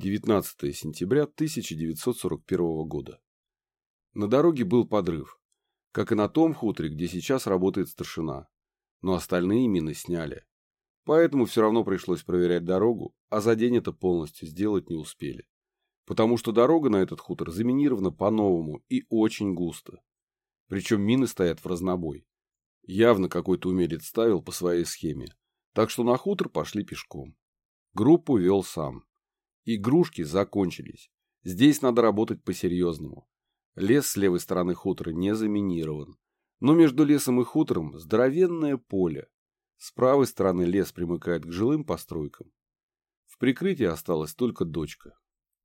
19 сентября 1941 года. На дороге был подрыв, как и на том хуторе, где сейчас работает старшина, но остальные мины сняли. Поэтому все равно пришлось проверять дорогу, а за день это полностью сделать не успели. Потому что дорога на этот хутор заминирована по-новому и очень густо. Причем мины стоят в разнобой. Явно какой-то умелец ставил по своей схеме. Так что на хутор пошли пешком. Группу вел сам. Игрушки закончились. Здесь надо работать по-серьезному. Лес с левой стороны хутора не заминирован. Но между лесом и хутором здоровенное поле. С правой стороны лес примыкает к жилым постройкам. В прикрытии осталась только дочка.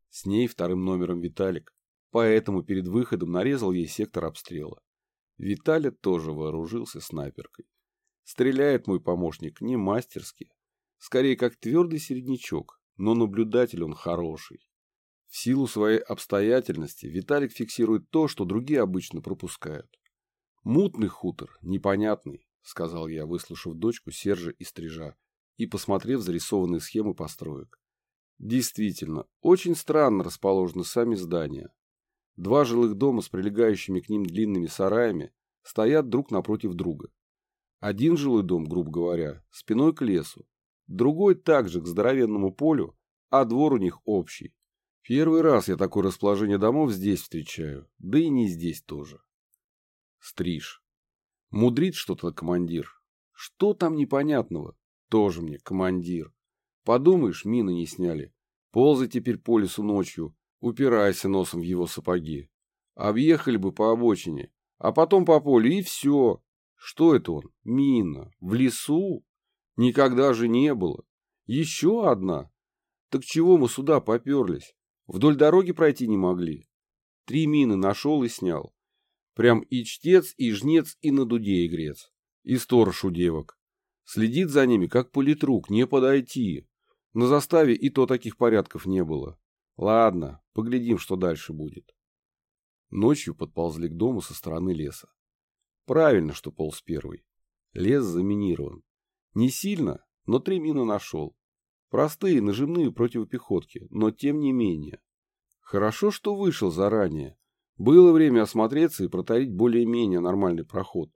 С ней вторым номером Виталик. Поэтому перед выходом нарезал ей сектор обстрела. Виталя тоже вооружился снайперкой. Стреляет мой помощник не мастерски. Скорее, как твердый середнячок, но наблюдатель он хороший. В силу своей обстоятельности Виталик фиксирует то, что другие обычно пропускают. Мутный хутор, непонятный, сказал я, выслушав дочку Сержа и Стрижа и посмотрев зарисованные схемы построек. Действительно, очень странно расположены сами здания. Два жилых дома с прилегающими к ним длинными сараями стоят друг напротив друга. Один жилой дом, грубо говоря, спиной к лесу, другой также к здоровенному полю, а двор у них общий. Первый раз я такое расположение домов здесь встречаю, да и не здесь тоже. Стриж. Мудрит что-то командир. Что там непонятного? Тоже мне командир. Подумаешь, мины не сняли. Ползай теперь по лесу ночью, упирайся носом в его сапоги. Объехали бы по обочине, а потом по полю, и все. Что это он? Мина. В лесу? Никогда же не было. Еще одна. Так чего мы сюда поперлись? Вдоль дороги пройти не могли. Три мины нашел и снял. Прям и чтец, и жнец, и на дуде игрец. И сторож у девок. Следит за ними, как политрук, не подойти. На заставе и то таких порядков не было. Ладно, поглядим, что дальше будет. Ночью подползли к дому со стороны леса. Правильно, что полз первый. Лес заминирован. Не сильно, но три мины нашел. Простые, нажимные противопехотки, но тем не менее. Хорошо, что вышел заранее. Было время осмотреться и протарить более-менее нормальный проход.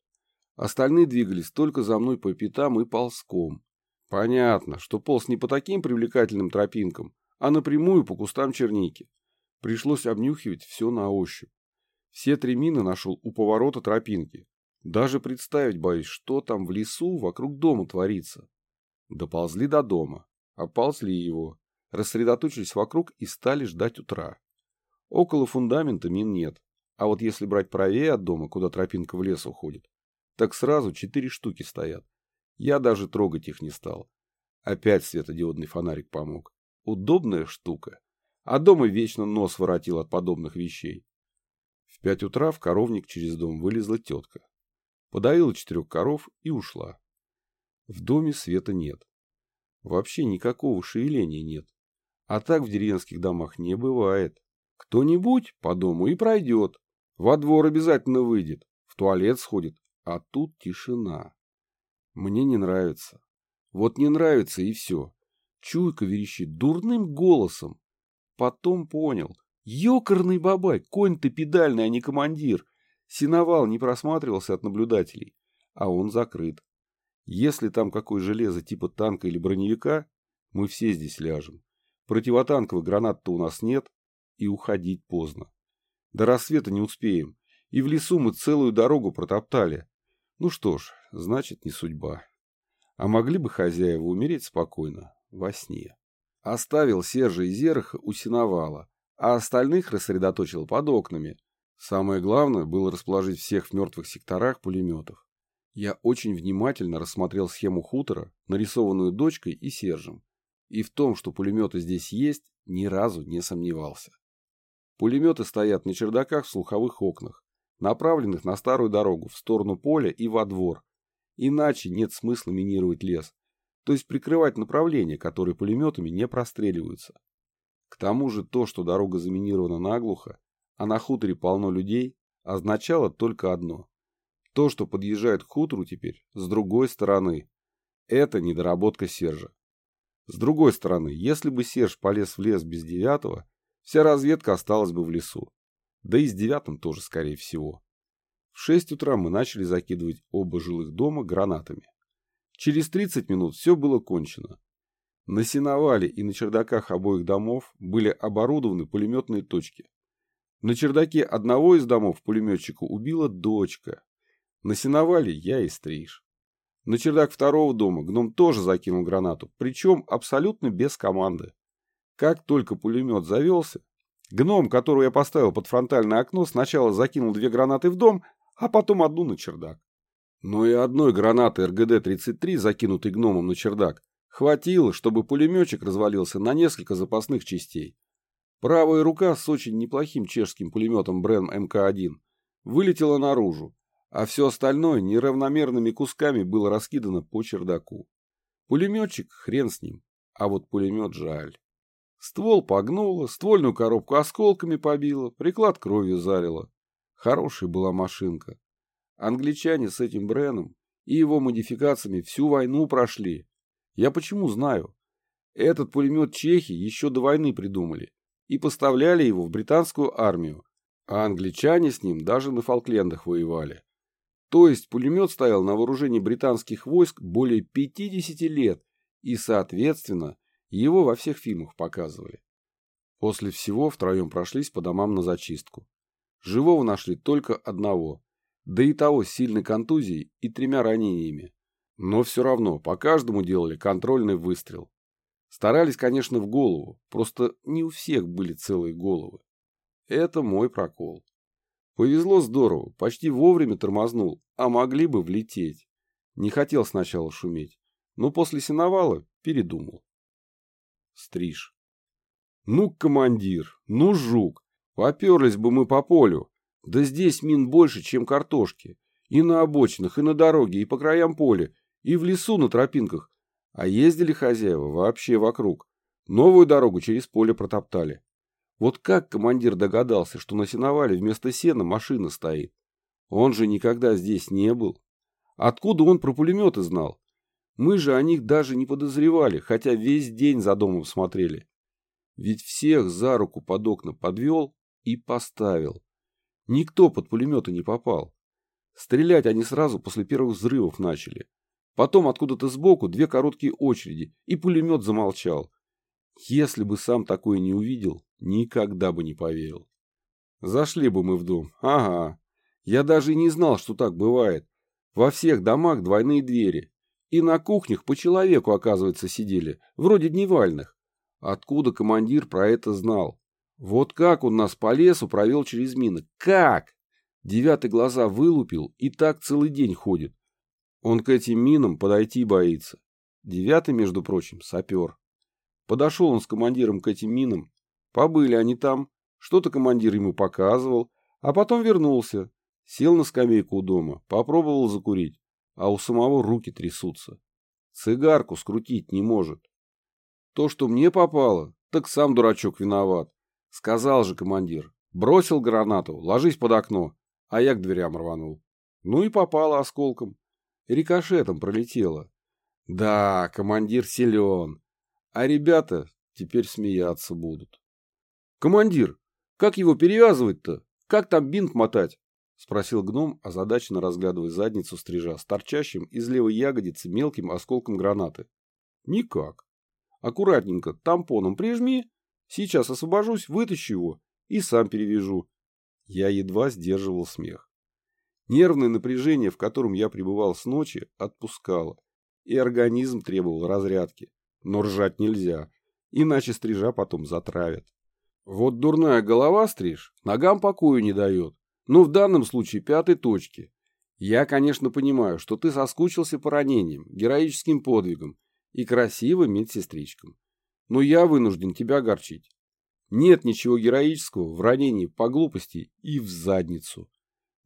Остальные двигались только за мной по пятам и ползком. Понятно, что полз не по таким привлекательным тропинкам, а напрямую по кустам черники. Пришлось обнюхивать все на ощупь. Все три мины нашел у поворота тропинки. Даже представить боюсь, что там в лесу вокруг дома творится. Доползли до дома, оползли его, рассредоточились вокруг и стали ждать утра. Около фундамента мин нет, а вот если брать правее от дома, куда тропинка в лес уходит, так сразу четыре штуки стоят. Я даже трогать их не стал. Опять светодиодный фонарик помог. Удобная штука. А дома вечно нос воротил от подобных вещей. В пять утра в коровник через дом вылезла тетка подоила четырех коров и ушла. В доме света нет. Вообще никакого шевеления нет. А так в деревенских домах не бывает. Кто-нибудь по дому и пройдет. Во двор обязательно выйдет. В туалет сходит. А тут тишина. Мне не нравится. Вот не нравится и все. Чуйка верещит дурным голосом. Потом понял. Ёкарный бабай, конь ты педальный, а не командир. Синовал не просматривался от наблюдателей, а он закрыт. Если там какое железо типа танка или броневика, мы все здесь ляжем. Противотанковых гранат-то у нас нет, и уходить поздно. До рассвета не успеем, и в лесу мы целую дорогу протоптали. Ну что ж, значит, не судьба. А могли бы хозяева умереть спокойно, во сне. Оставил Сержа и Зераха у сеновала, а остальных рассредоточил под окнами, Самое главное было расположить всех в мертвых секторах пулеметов. Я очень внимательно рассмотрел схему хутора, нарисованную дочкой и Сержем, и в том, что пулеметы здесь есть, ни разу не сомневался. Пулеметы стоят на чердаках в слуховых окнах, направленных на старую дорогу в сторону поля и во двор. Иначе нет смысла минировать лес, то есть прикрывать направления, которые пулеметами не простреливаются. К тому же то, что дорога заминирована наглухо, а на хуторе полно людей, означало только одно. То, что подъезжает к хутору теперь с другой стороны. Это недоработка Сержа. С другой стороны, если бы Серж полез в лес без девятого, вся разведка осталась бы в лесу. Да и с девятым тоже, скорее всего. В шесть утра мы начали закидывать оба жилых дома гранатами. Через 30 минут все было кончено. На сеновале и на чердаках обоих домов были оборудованы пулеметные точки. На чердаке одного из домов пулеметчика убила дочка. На сеновале я и стриж. На чердак второго дома гном тоже закинул гранату, причем абсолютно без команды. Как только пулемет завелся, гном, которого я поставил под фронтальное окно, сначала закинул две гранаты в дом, а потом одну на чердак. Но и одной гранаты РГД-33, закинутой гномом на чердак, хватило, чтобы пулеметчик развалился на несколько запасных частей. Правая рука с очень неплохим чешским пулеметом Брен МК-1 вылетела наружу, а все остальное неравномерными кусками было раскидано по чердаку. Пулеметчик хрен с ним, а вот пулемет жаль. Ствол погнуло, ствольную коробку осколками побило, приклад кровью залило. Хорошая была машинка. Англичане с этим Бреном и его модификациями всю войну прошли. Я почему знаю? Этот пулемет чехи еще до войны придумали и поставляли его в британскую армию, а англичане с ним даже на Фолклендах воевали. То есть пулемет стоял на вооружении британских войск более 50 лет, и, соответственно, его во всех фильмах показывали. После всего втроем прошлись по домам на зачистку. Живого нашли только одного, да и того с сильной контузией и тремя ранениями. Но все равно по каждому делали контрольный выстрел. Старались, конечно, в голову, просто не у всех были целые головы. Это мой прокол. Повезло здорово, почти вовремя тормознул, а могли бы влететь. Не хотел сначала шуметь, но после сеновала передумал. Стриж. Ну, командир, ну, жук, поперлись бы мы по полю, да здесь мин больше, чем картошки. И на обочинах, и на дороге, и по краям поля, и в лесу на тропинках. А ездили хозяева вообще вокруг. Новую дорогу через поле протоптали. Вот как командир догадался, что на сеновале вместо сена машина стоит? Он же никогда здесь не был. Откуда он про пулеметы знал? Мы же о них даже не подозревали, хотя весь день за домом смотрели. Ведь всех за руку под окна подвел и поставил. Никто под пулеметы не попал. Стрелять они сразу после первых взрывов начали. Потом откуда-то сбоку две короткие очереди, и пулемет замолчал. Если бы сам такое не увидел, никогда бы не поверил. Зашли бы мы в дом. Ага. Я даже и не знал, что так бывает. Во всех домах двойные двери. И на кухнях по человеку, оказывается, сидели, вроде дневальных. Откуда командир про это знал? Вот как он нас по лесу провел через мины? Как? Девятый глаза вылупил и так целый день ходит. Он к этим минам подойти боится. Девятый, между прочим, сапер. Подошел он с командиром к этим минам. Побыли они там. Что-то командир ему показывал. А потом вернулся. Сел на скамейку у дома. Попробовал закурить. А у самого руки трясутся. Цигарку скрутить не может. То, что мне попало, так сам дурачок виноват. Сказал же командир. Бросил гранату, ложись под окно, а я к дверям рванул. Ну и попало осколком. Рикошетом пролетело. Да, командир силен. А ребята теперь смеяться будут. Командир, как его перевязывать-то? Как там бинт мотать? Спросил гном, озадаченно разглядывая задницу стрижа с торчащим из левой ягодицы мелким осколком гранаты. Никак. Аккуратненько тампоном прижми, Сейчас освобожусь, вытащу его и сам перевяжу. Я едва сдерживал смех. Нервное напряжение, в котором я пребывал с ночи, отпускало, и организм требовал разрядки. Но ржать нельзя, иначе стрижа потом затравят. Вот дурная голова стриж ногам покою не дает, но в данном случае пятой точки. Я, конечно, понимаю, что ты соскучился по ранениям, героическим подвигам и красивым медсестричкам но я вынужден тебя огорчить. Нет ничего героического в ранении по глупости и в задницу.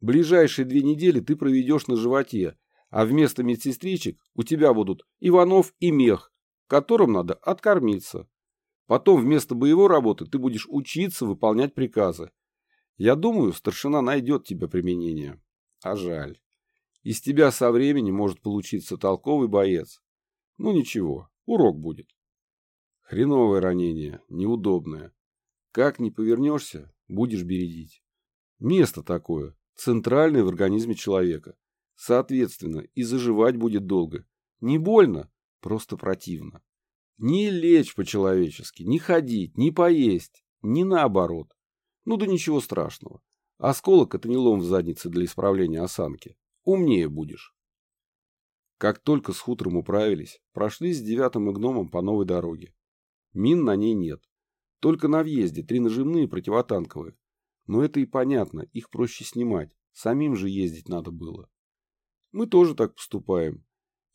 Ближайшие две недели ты проведешь на животе, а вместо медсестричек у тебя будут Иванов и Мех, которым надо откормиться. Потом вместо боевой работы ты будешь учиться выполнять приказы. Я думаю, старшина найдет тебе применение. А жаль. Из тебя со временем может получиться толковый боец. Ну ничего, урок будет. Хреновое ранение, неудобное. Как не повернешься, будешь бередить. Место такое, центральное в организме человека. Соответственно, и заживать будет долго. Не больно, просто противно. Не лечь по-человечески, не ходить, не поесть, не наоборот. Ну да ничего страшного. Осколок – это не лом в заднице для исправления осанки. Умнее будешь. Как только с хутором управились, прошли с девятым и гномом по новой дороге. Мин на ней нет. Только на въезде три нажимные противотанковые. Но это и понятно, их проще снимать. Самим же ездить надо было. Мы тоже так поступаем.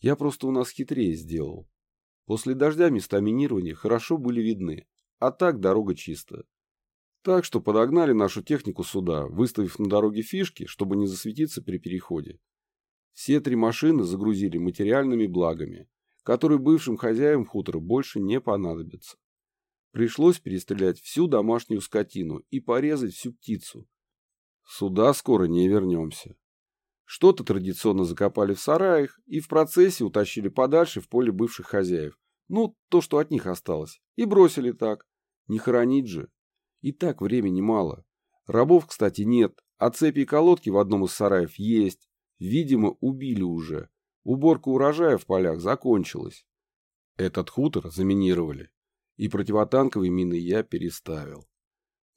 Я просто у нас хитрее сделал. После дождя места минирования хорошо были видны, а так дорога чистая. Так что подогнали нашу технику сюда, выставив на дороге фишки, чтобы не засветиться при переходе. Все три машины загрузили материальными благами, которые бывшим хозяевам хутора больше не понадобятся. Пришлось перестрелять всю домашнюю скотину и порезать всю птицу. Сюда скоро не вернемся. Что-то традиционно закопали в сараях и в процессе утащили подальше в поле бывших хозяев. Ну, то, что от них осталось. И бросили так. Не хоронить же. И так времени мало. Рабов, кстати, нет, а цепи и колодки в одном из сараев есть. Видимо, убили уже. Уборка урожая в полях закончилась. Этот хутор заминировали. И противотанковые мины я переставил.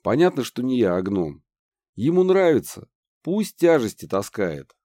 Понятно, что не я, а гном. Ему нравится. Пусть тяжести таскает.